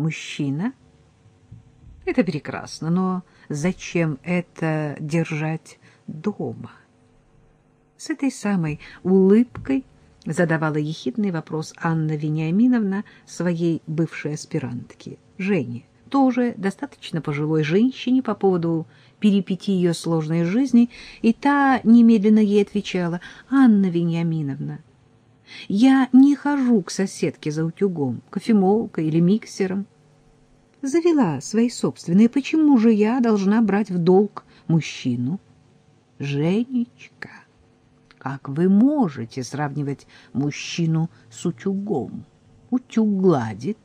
мужчина. Это прекрасно, но зачем это держать дома? С этой самой улыбкой задавала ехидный вопрос Анна Вениаминовна своей бывшей аспирантке, Жене, тоже достаточно пожилой женщине по поводу перипетий ее сложной жизни, и та немедленно ей отвечала, «Анна Вениаминовна, я не хожу к соседке за утюгом, кофемолкой или миксером. Завела свои собственные. Почему же я должна брать в долг мужчину? Женечка, как вы можете сравнивать мужчину с утюгом? Утюг гладит,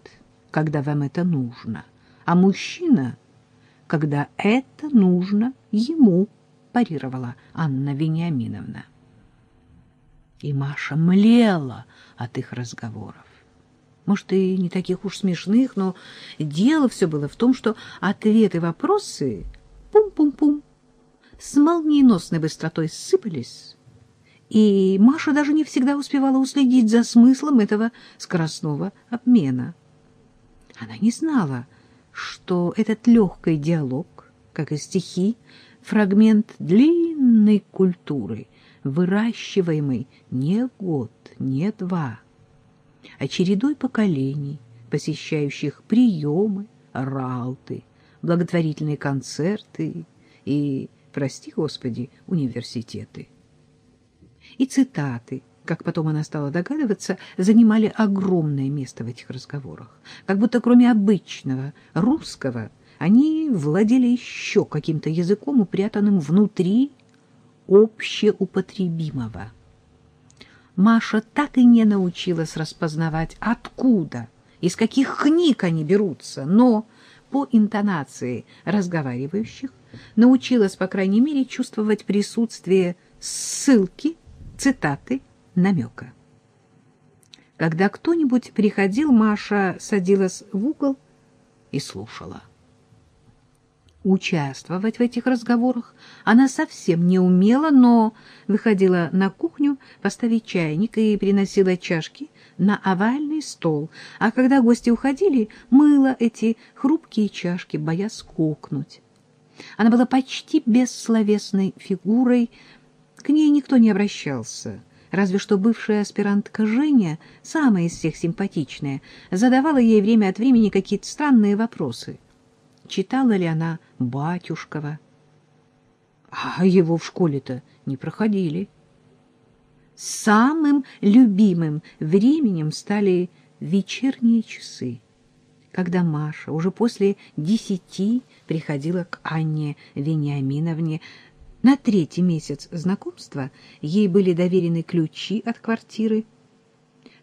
когда вам это нужно, а мужчина, когда это нужно ему, парировала Анна Вениаминовна и Маша млела от их разговоров. Может, и не таких уж смешных, но дело все было в том, что ответы вопросы пум-пум-пум с молниеносной быстротой сыпались, и Маша даже не всегда успевала уследить за смыслом этого скоростного обмена. Она не знала, что этот легкий диалог, как и стихи, фрагмент длинной культуры — выращиваемый не год, не два, а чередой поколений, посещающих приемы, ралты, благотворительные концерты и, прости господи, университеты. И цитаты, как потом она стала догадываться, занимали огромное место в этих разговорах, как будто кроме обычного русского они владели еще каким-то языком, упрятанным внутри общеупотребимого. Маша так и не научилась распознавать, откуда, из каких книг они берутся, но по интонации разговаривающих научилась, по крайней мере, чувствовать присутствие ссылки, цитаты, намека. Когда кто-нибудь приходил, Маша садилась в угол и слушала. Участвовать в этих разговорах. Она совсем не умела, но выходила на кухню поставить чайник и приносила чашки на овальный стол, а когда гости уходили, мыла эти хрупкие чашки, боясь кокнуть. Она была почти бессловесной фигурой, к ней никто не обращался, разве что бывшая аспирантка Женя, самая из всех симпатичная, задавала ей время от времени какие-то странные вопросы — читала ли она Батюшкова. А его в школе-то не проходили. Самым любимым временем стали вечерние часы, когда Маша уже после десяти приходила к Анне Вениаминовне. На третий месяц знакомства ей были доверены ключи от квартиры,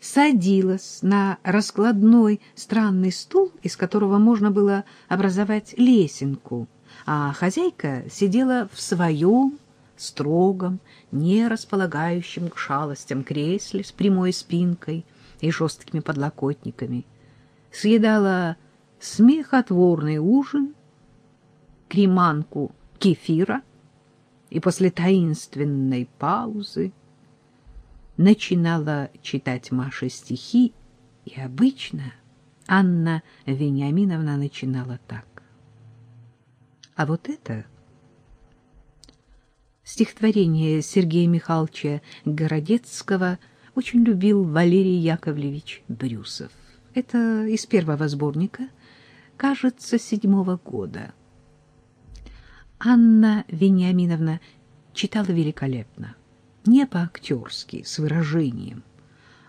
садилась на раскладной странный стул, из которого можно было образовать лесенку, а хозяйка сидела в своем строгом, не располагающем к шалостям кресле с прямой спинкой и жесткими подлокотниками, съедала смехотворный ужин, креманку кефира и после таинственной паузы начинала читать Маше стихи, и обычно Анна Вениаминовна начинала так. А вот это стихотворение Сергея Михайловича Городецкого очень любил Валерий Яковлевич Брюсов. Это из первого сборника, кажется, седьмого года. Анна Вениаминовна читала великолепно не по-актерски, с выражением,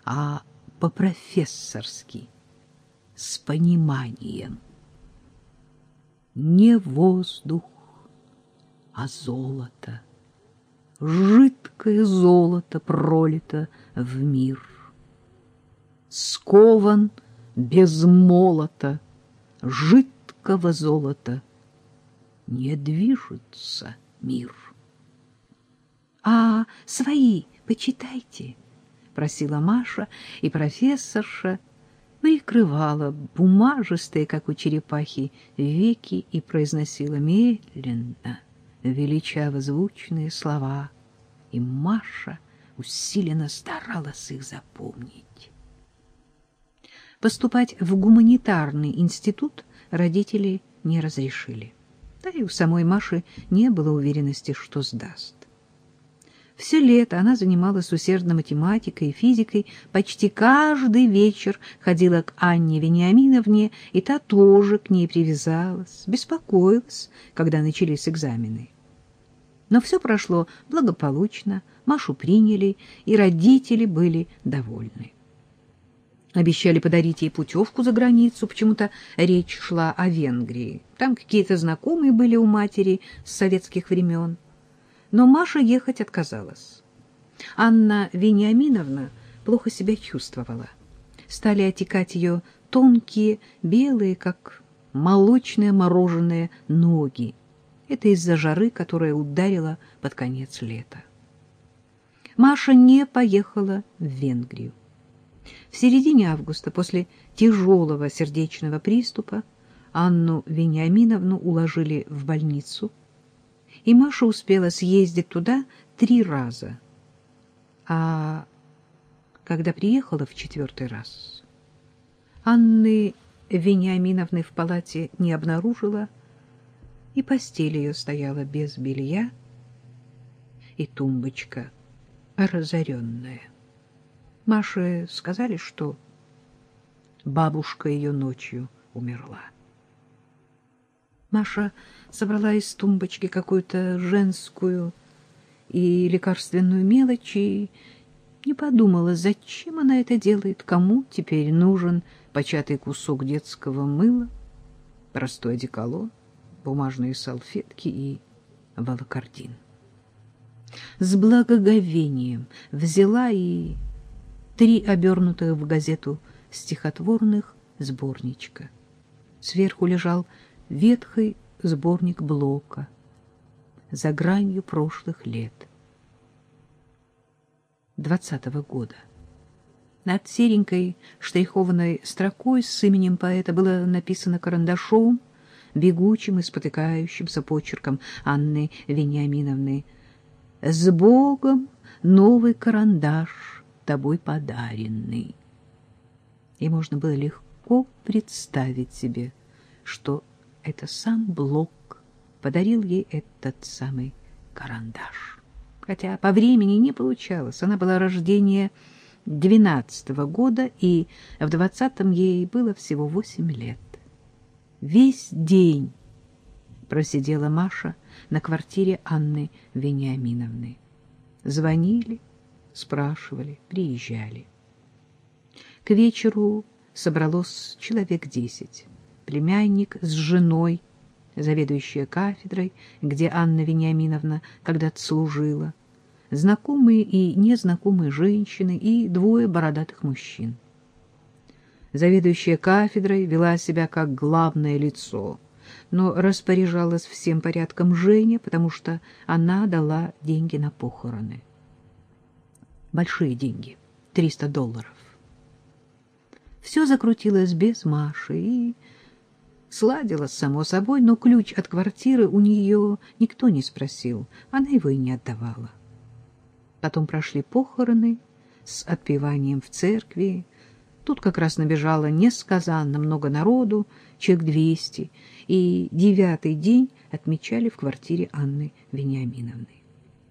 а по-профессорски, с пониманием. Не воздух, а золото, жидкое золото пролито в мир. Скован без молота, жидкого золота, не движется мир. — А свои почитайте, — просила Маша, и профессорша прикрывала бумажистые, как у черепахи, веки и произносила медленно, величаво звучные слова, и Маша усиленно старалась их запомнить. поступать в гуманитарный институт родители не разрешили. Да и у самой Маши не было уверенности, что сдаст. Все лето она занималась усердно математикой и физикой, почти каждый вечер ходила к Анне Вениаминовне, и та тоже к ней привязалась, беспокоилась, когда начались экзамены. Но все прошло благополучно, Машу приняли, и родители были довольны. Обещали подарить ей путевку за границу, почему-то речь шла о Венгрии. Там какие-то знакомые были у матери с советских времен. Но Маша ехать отказалась. Анна Вениаминовна плохо себя чувствовала. Стали отекать ее тонкие, белые, как молочные мороженое, ноги. Это из-за жары, которая ударила под конец лета. Маша не поехала в Венгрию. В середине августа, после тяжелого сердечного приступа, Анну Вениаминовну уложили в больницу, и Маша успела съездить туда три раза. А когда приехала в четвертый раз, Анны Вениаминовны в палате не обнаружила, и постель ее стояла без белья, и тумбочка разоренная. Маше сказали, что бабушка ее ночью умерла. Маша собрала из тумбочки какую-то женскую и лекарственную мелочь и не подумала, зачем она это делает, кому теперь нужен початый кусок детского мыла, простой одеколон, бумажные салфетки и волокордин. С благоговением взяла и три обернутых в газету стихотворных сборничка. Сверху лежал ветхий сборник Блока «За гранью прошлых лет» двадцатого года. Над серенькой штрихованной строкой с именем поэта было написано карандашом, бегучим и спотыкающимся почерком Анны Вениаминовны «С Богом новый карандаш!» тобой подаренный. И можно было легко представить себе, что это сам Блок подарил ей этот самый карандаш. Хотя по времени не получалось. Она была рождения двенадцатого года, и в двадцатом ей было всего восемь лет. Весь день просидела Маша на квартире Анны Вениаминовны. Звонили, спрашивали, приезжали. К вечеру собралось человек десять. Племянник с женой, заведующая кафедрой, где Анна Вениаминовна когда-то служила, знакомые и незнакомые женщины и двое бородатых мужчин. Заведующая кафедрой вела себя как главное лицо, но распоряжалась всем порядком Женя, потому что она дала деньги на похороны большие деньги — 300 долларов. Все закрутилось без Маши и сладилось само собой, но ключ от квартиры у нее никто не спросил, она его и не отдавала. Потом прошли похороны с отпеванием в церкви. Тут как раз набежало несказанно много народу, человек двести, и девятый день отмечали в квартире Анны Вениаминовны.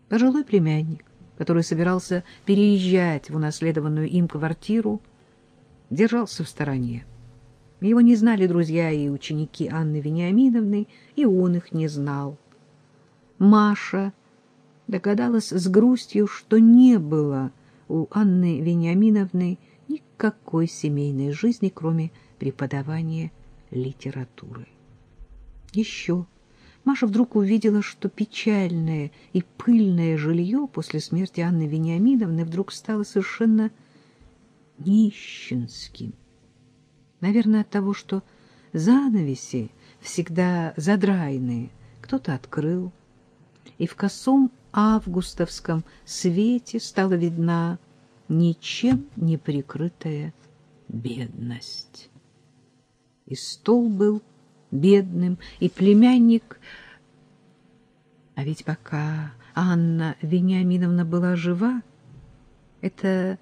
Пожилой племянник, который собирался переезжать в унаследованную им квартиру, держался в стороне. Его не знали друзья и ученики Анны Вениаминовны, и он их не знал. Маша догадалась с грустью, что не было у Анны Вениаминовны никакой семейной жизни, кроме преподавания литературы. Еще Маша вдруг увидела, что печальное и пыльное жилье после смерти Анны Вениаминовны вдруг стало совершенно нищенским. Наверное, от того, что занавеси всегда задраенные, кто-то открыл, и в косом августовском свете стала видна ничем не прикрытая бедность. И стол был бедным, и племянник... А ведь пока Анна Вениаминовна была жива, эта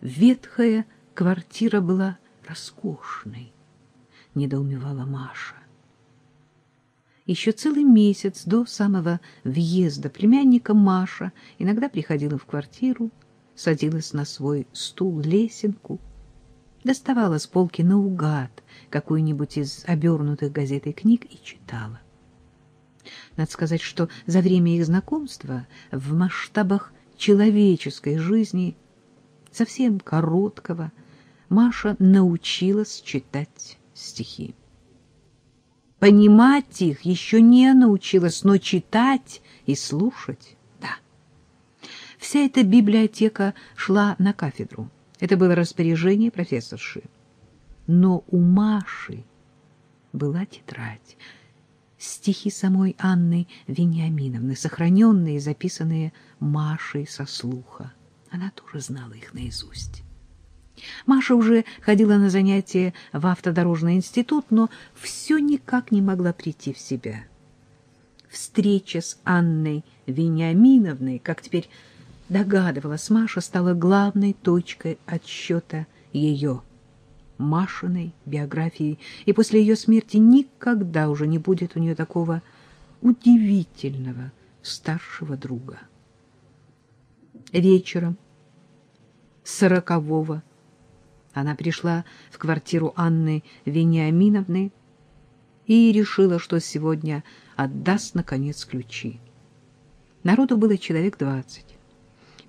ветхая квартира была роскошный, — недоумевала Маша. Еще целый месяц до самого въезда племянника Маша иногда приходила в квартиру, садилась на свой стул-лесенку, доставала с полки наугад какую-нибудь из обернутых газетой книг и читала. Надо сказать, что за время их знакомства в масштабах человеческой жизни, совсем короткого, Маша научилась читать стихи. Понимать их еще не научилась, но читать и слушать — да. Вся эта библиотека шла на кафедру. Это было распоряжение профессорши. Но у Маши была тетрадь, стихи самой Анны Вениаминовны, сохраненные и записанные Машей со слуха. Она тоже знала их наизусть. Маша уже ходила на занятия в автодорожный институт, но все никак не могла прийти в себя. Встреча с Анной Вениаминовной, как теперь догадывалась Маша, стала главной точкой отсчета ее, Машиной биографии, и после ее смерти никогда уже не будет у нее такого удивительного старшего друга. Вечером сорокового она пришла в квартиру Анны Вениаминовны и решила, что сегодня отдаст, наконец, ключи. Народу было человек двадцать.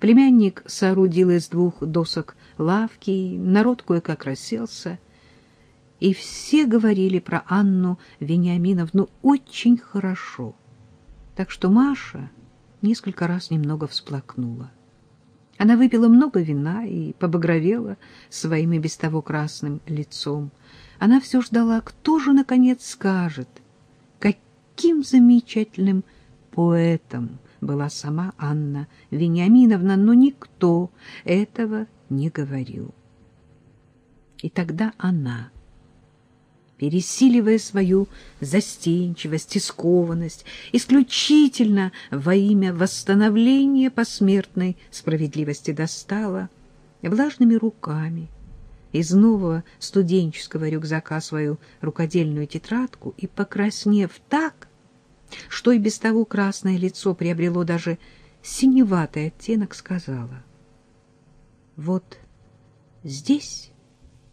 Племянник соорудил из двух досок лавки, народ кое-как расселся, и все говорили про Анну Вениаминовну очень хорошо, так что Маша несколько раз немного всплакнула. Она выпила много вина и побагровела своим и без того красным лицом. Она все ждала, кто же, наконец, скажет, каким замечательным поэтом была сама Анна Вениаминовна, но никто этого не говорил. И тогда она пересиливая свою застенчивость и исключительно во имя восстановления посмертной справедливости достала влажными руками из нового студенческого рюкзака свою рукодельную тетрадку и, покраснев так, что и без того красное лицо приобрело даже синеватый оттенок, сказала, «Вот здесь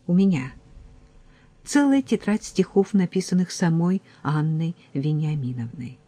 у меня» целая тетрадь стихов, написанных самой Анной Вениаминовной.